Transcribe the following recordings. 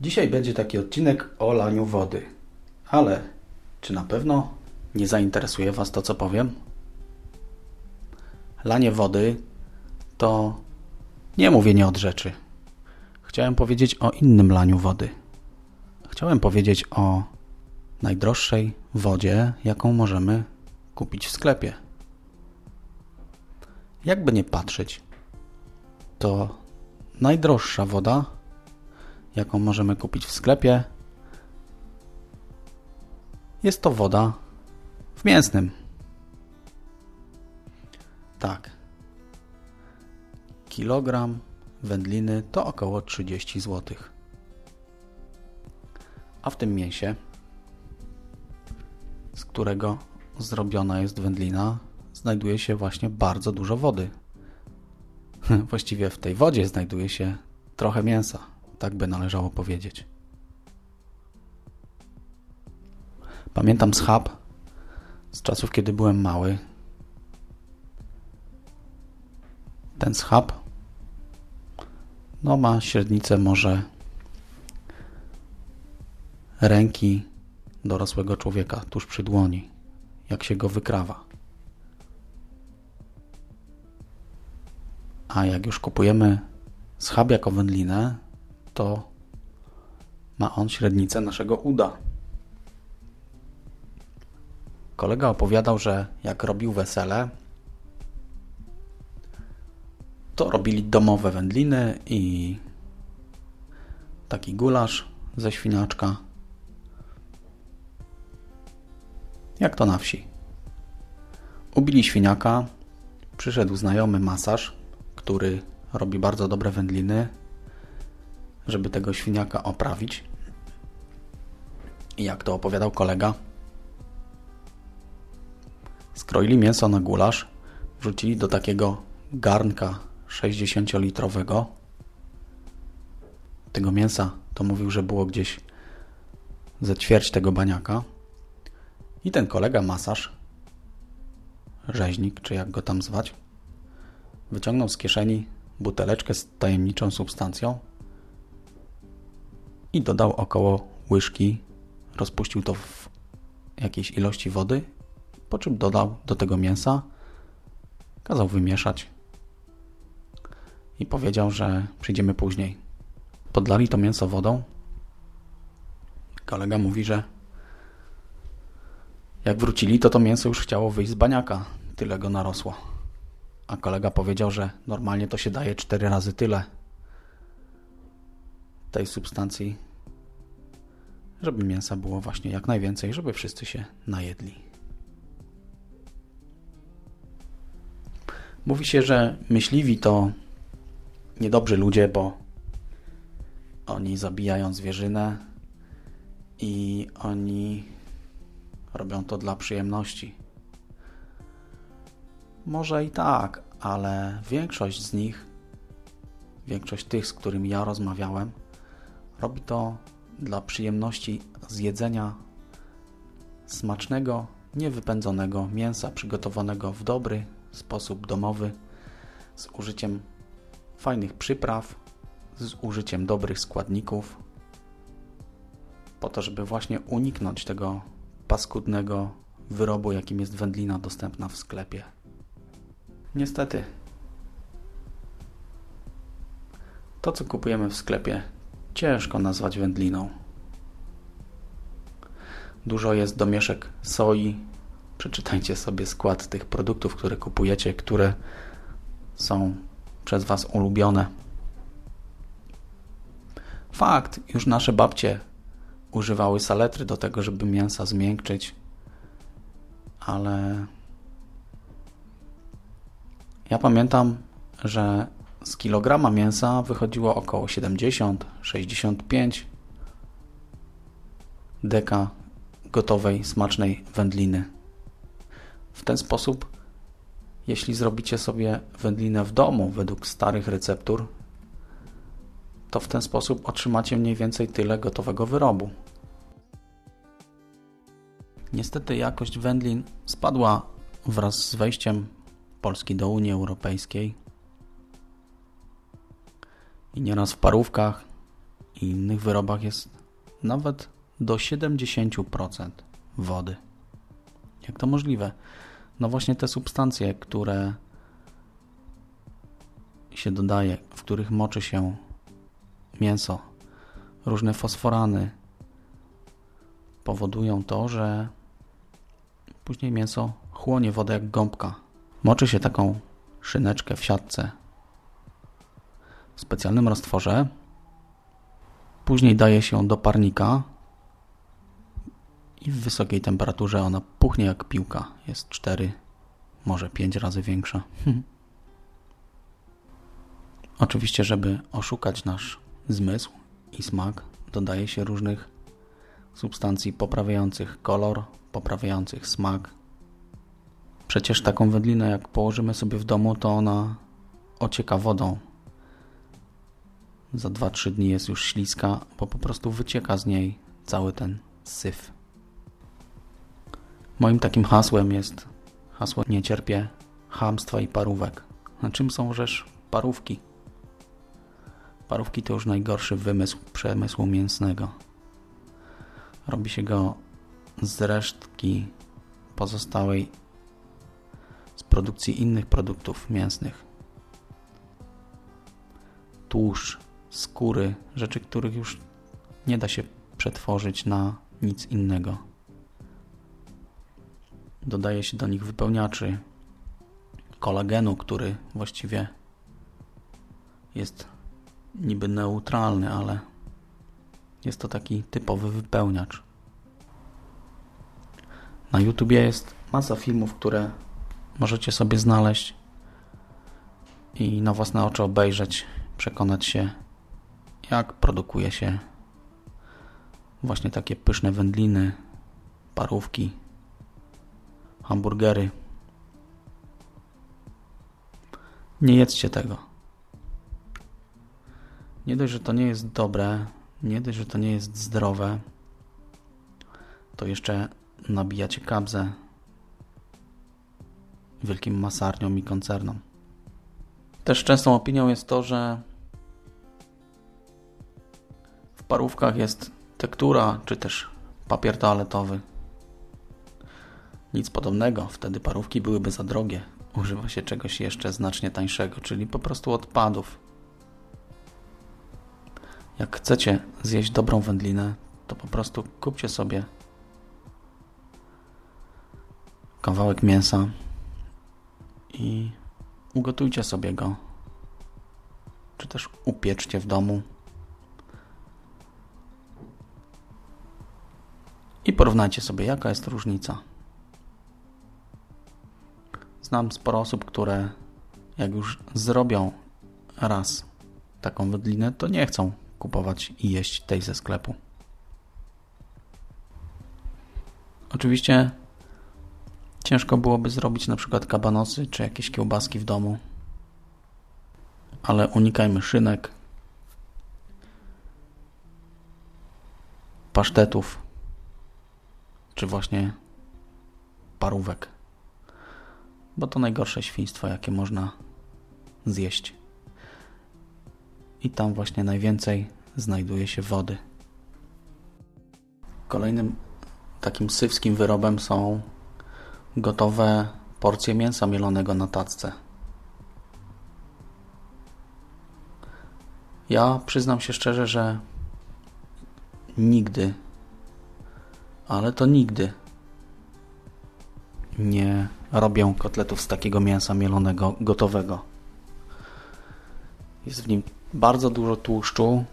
Dzisiaj będzie taki odcinek o laniu wody. Ale czy na pewno nie zainteresuje Was to, co powiem? Lanie wody to nie mówienie od rzeczy. Chciałem powiedzieć o innym laniu wody. Chciałem powiedzieć o najdroższej wodzie, jaką możemy kupić w sklepie. Jakby nie patrzeć, to najdroższa woda, jaką możemy kupić w sklepie, jest to woda w mięsnym. Tak. Kilogram wędliny to około 30 zł. A w tym mięsie, z którego zrobiona jest wędlina, znajduje się właśnie bardzo dużo wody. Właściwie w tej wodzie znajduje się trochę mięsa, tak by należało powiedzieć. Pamiętam schab z czasów, kiedy byłem mały. Ten schab no ma średnicę może ręki dorosłego człowieka tuż przy dłoni, jak się go wykrawa. A jak już kupujemy schab jako wędlinę, to ma on średnicę naszego uda. Kolega opowiadał, że jak robił wesele, to robili domowe wędliny i taki gulasz ze świniaczka. Jak to na wsi. Ubili świniaka, przyszedł znajomy masaż, który robi bardzo dobre wędliny, żeby tego świniaka oprawić. I jak to opowiadał kolega, skroili mięso na gulasz, wrzucili do takiego garnka 60-litrowego. Tego mięsa to mówił, że było gdzieś ze ćwierć tego baniaka. I ten kolega masaż, rzeźnik, czy jak go tam zwać, wyciągnął z kieszeni buteleczkę z tajemniczą substancją i dodał około łyżki, rozpuścił to w jakiejś ilości wody, po czym dodał do tego mięsa, kazał wymieszać i powiedział, że przyjdziemy później. Podlali to mięso wodą. Kolega mówi, że jak wrócili, to to mięso już chciało wyjść z baniaka. Tyle go narosło. A kolega powiedział, że normalnie to się daje cztery razy tyle tej substancji, żeby mięsa było właśnie jak najwięcej, żeby wszyscy się najedli. Mówi się, że myśliwi to niedobrzy ludzie, bo oni zabijają zwierzynę i oni robią to dla przyjemności. Może i tak, ale większość z nich, większość tych, z którymi ja rozmawiałem, robi to dla przyjemności zjedzenia smacznego, niewypędzonego mięsa przygotowanego w dobry sposób domowy z użyciem fajnych przypraw, z użyciem dobrych składników, po to, żeby właśnie uniknąć tego paskudnego wyrobu, jakim jest wędlina dostępna w sklepie. Niestety, to co kupujemy w sklepie, ciężko nazwać wędliną. Dużo jest domieszek soi. Przeczytajcie sobie skład tych produktów, które kupujecie, które są przez Was ulubione. Fakt, już nasze babcie używały saletry do tego, żeby mięsa zmiękczyć, ale ja pamiętam, że z kilograma mięsa wychodziło około 70-65 deka gotowej, smacznej wędliny. W ten sposób, jeśli zrobicie sobie wędlinę w domu według starych receptur, to w ten sposób otrzymacie mniej więcej tyle gotowego wyrobu. Niestety jakość wędlin spadła wraz z wejściem Polski do Unii Europejskiej i nieraz w parówkach i innych wyrobach jest nawet do 70% wody. Jak to możliwe? No właśnie te substancje, które się dodaje, w których moczy się mięso, różne fosforany powodują to, że później mięso chłonie wodę jak gąbka. Moczy się taką szyneczkę w siatce specjalnym roztworze. Później daje się do parnika i w wysokiej temperaturze ona puchnie jak piłka. Jest 4, może 5 razy większa. Oczywiście, żeby oszukać nasz zmysł i smak, dodaje się różnych substancji poprawiających kolor, poprawiających smak. Przecież taką wędlinę, jak położymy sobie w domu, to ona ocieka wodą. Za 2-3 dni jest już śliska, bo po prostu wycieka z niej cały ten syf. Moim takim hasłem jest hasło nie cierpię hamstwa i parówek. Na czym są rzecz parówki? Parówki to już najgorszy wymysł przemysłu mięsnego. Robi się go z resztki pozostałej z produkcji innych produktów mięsnych. Tłuszcz, skóry, rzeczy, których już nie da się przetworzyć na nic innego. Dodaje się do nich wypełniaczy kolagenu, który właściwie jest niby neutralny, ale jest to taki typowy wypełniacz. Na YouTubie jest masa filmów, które możecie sobie znaleźć i na własne oczy obejrzeć, przekonać się, jak produkuje się właśnie takie pyszne wędliny, parówki, hamburgery. Nie jedzcie tego. Nie dość, że to nie jest dobre, nie dość, że to nie jest zdrowe, to jeszcze nabijacie kabzę wielkim masarniom i koncernom. Też częstą opinią jest to, że parówkach jest tektura, czy też papier toaletowy. Nic podobnego, wtedy parówki byłyby za drogie. Używa się czegoś jeszcze znacznie tańszego, czyli po prostu odpadów. Jak chcecie zjeść dobrą wędlinę, to po prostu kupcie sobie kawałek mięsa i ugotujcie sobie go. Czy też upieczcie w domu. Porównajcie sobie, jaka jest różnica. Znam sporo osób, które jak już zrobią raz taką wędlinę, to nie chcą kupować i jeść tej ze sklepu. Oczywiście ciężko byłoby zrobić na przykład kabanosy czy jakieś kiełbaski w domu, ale unikajmy szynek, pasztetów czy właśnie parówek, bo to najgorsze świństwo, jakie można zjeść i tam właśnie najwięcej znajduje się wody. Kolejnym takim sywskim wyrobem są gotowe porcje mięsa mielonego na tacce. Ja przyznam się szczerze, że nigdy, ale to nigdy nie robię kotletów z takiego mięsa mielonego gotowego. Jest w nim bardzo dużo tłuszczu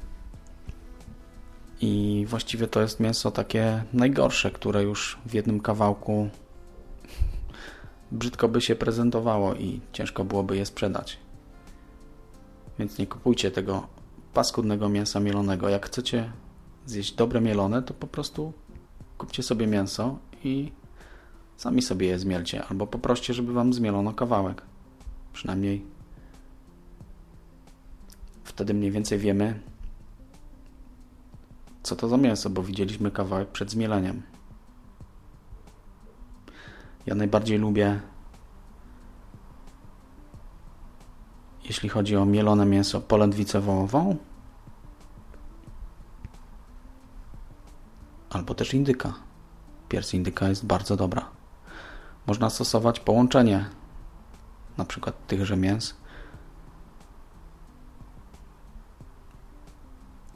i właściwie to jest mięso takie najgorsze, które już w jednym kawałku brzydko by się prezentowało i ciężko byłoby je sprzedać. Więc nie kupujcie tego paskudnego mięsa mielonego. Jak chcecie zjeść dobre mielone, to po prostu kupcie sobie mięso i sami sobie je zmielcie, albo poproście, żeby wam zmielono kawałek. Przynajmniej wtedy mniej więcej wiemy, co to za mięso, bo widzieliśmy kawałek przed zmieleniem. Ja najbardziej lubię, jeśli chodzi o mielone mięso, polędwicę wołową albo też indyka. Pierś indyka jest bardzo dobra. Można stosować połączenie na przykład tychże mięs.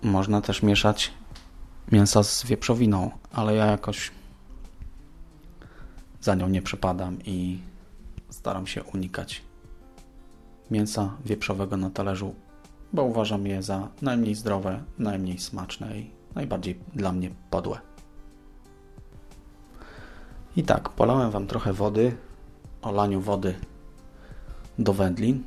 Można też mieszać mięsa z wieprzowiną, ale ja jakoś za nią nie przepadam i staram się unikać mięsa wieprzowego na talerzu, bo uważam je za najmniej zdrowe, najmniej smaczne i najbardziej dla mnie podłe. I tak, polałem Wam trochę wody, o laniu wody do wędlin.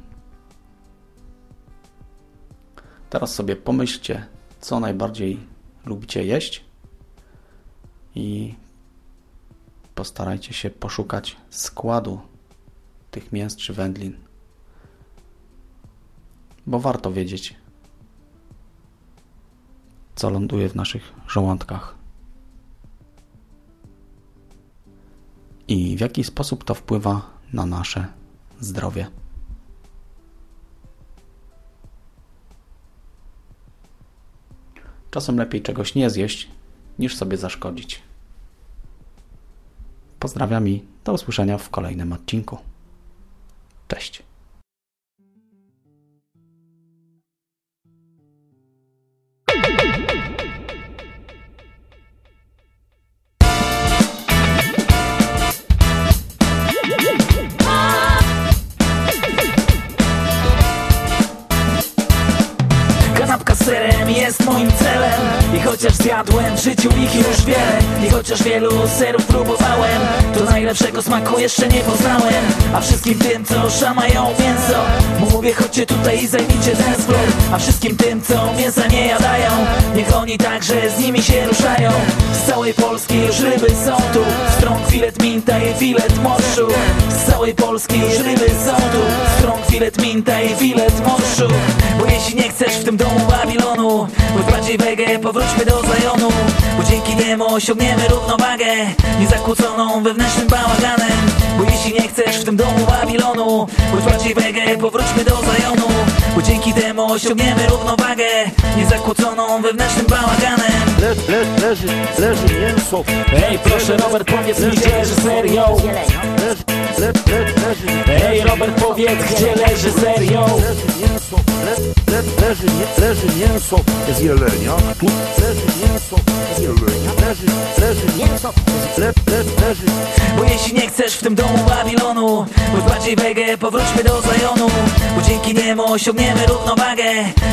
Teraz sobie pomyślcie, co najbardziej lubicie jeść i postarajcie się poszukać składu tych mięs czy wędlin, bo warto wiedzieć, co ląduje w naszych żołądkach. I w jaki sposób to wpływa na nasze zdrowie. Czasem lepiej czegoś nie zjeść, niż sobie zaszkodzić. Pozdrawiam i do usłyszenia w kolejnym odcinku. Cześć. Chociaż wielu serów próbowałem To najlepszego smaku jeszcze nie poznałem. A wszystkim tym, co szamają mięso Mówię, chodźcie tutaj i zajmijcie ten sklep A wszystkim tym, co mięsa nie jadają Niech oni także z nimi się ruszają. Z całej Polski już ryby są tu Strąg, filet, minta i filet morszu. Z całej Polski już ryby są tu Strąg, filet, minta i filet morszu. Bo jeśli nie chcesz w tym domu Babilonu Bądź bardziej wege, powróćmy do Zajonu Bo osiągniemy równowagę Niezakłóconą wewnętrznym bałaganem. Bo jeśli nie chcesz w tym domu Babilonu Bądź bardziej wege, powróćmy do Zajonu. Bo dzięki temu osiągniemy równowagę Niezakłóconą wewnętrznym bałaganem. Le, le, leży, leży mięso. Ej, proszę Robert, powiedz mi, gdzie leży serio? Leży, le, le, leży Ej, Robert, powiedz, gdzie leży serio Le, leży, nie, mięso z jelenia. Tu leży mięso z jelenia. Leży, leży mięso le, le, leży Bo jeśli nie chcesz w tym domu Babilonu Bądź bardziej wege, powróćmy do Zajonu. Bo dzięki niemu osiągniemy równowagę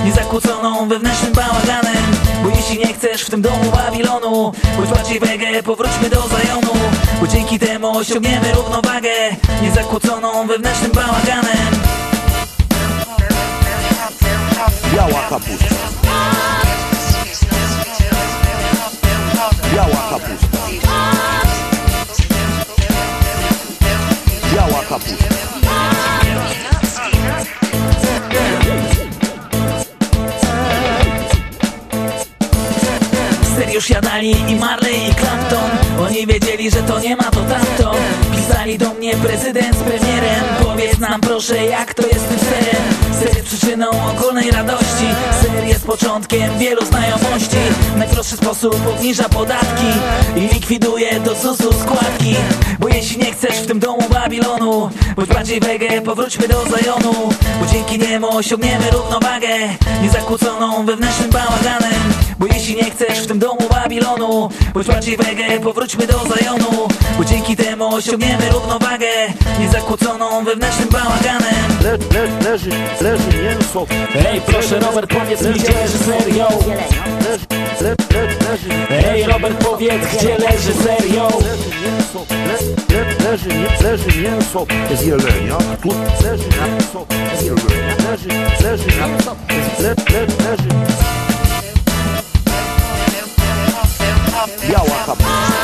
Niezakłóconą wewnętrznym bałaganem. Bo jeśli nie chcesz w tym domu Babilonu Bądź bardziej wege, powróćmy do Zajonu. Bo dzięki temu osiągniemy równowagę Niezakłóconą wewnętrznym bałaganem Biała kapusta. Biała kapusta. Biała kapusta. Seriusz jadali i Marley i Clapton. Oni wiedzieli, że to nie ma to tamto. Pisali do mnie prezydent z premierem. Powiedz nam proszę jak to jest tym serem Ser jest przyczyną ogólnej radości. Ser jest początkiem wielu znajomości. Najprostszy sposób obniża podatki I likwiduje do ZUS-u składki. Bo jeśli nie chcesz w tym domu Babilonu Bądź bardziej wege, powróćmy do Zajonu. Bo dzięki niemu osiągniemy równowagę Niezakłóconą wewnętrznym bałaganem. Bo jeśli nie chcesz w tym domu Babilonu Bądź bardziej wege, powróćmy do Zajonu. Bo dzięki temu osiągniemy równowagę Niezakłóconą wewnętrznym bałaganem le, le, leży, leży mięso Ej, proszę Robert, powiedz mi, gdzie leży serio? Leży, le, le, leży Ej, Robert, powiedz, gdzie leży serio? Leży mięso, le, le, leży, mięso z jelenia. Tu leży mięso z jelenia. Leży, leży mięso le, le, leży Biała kapusta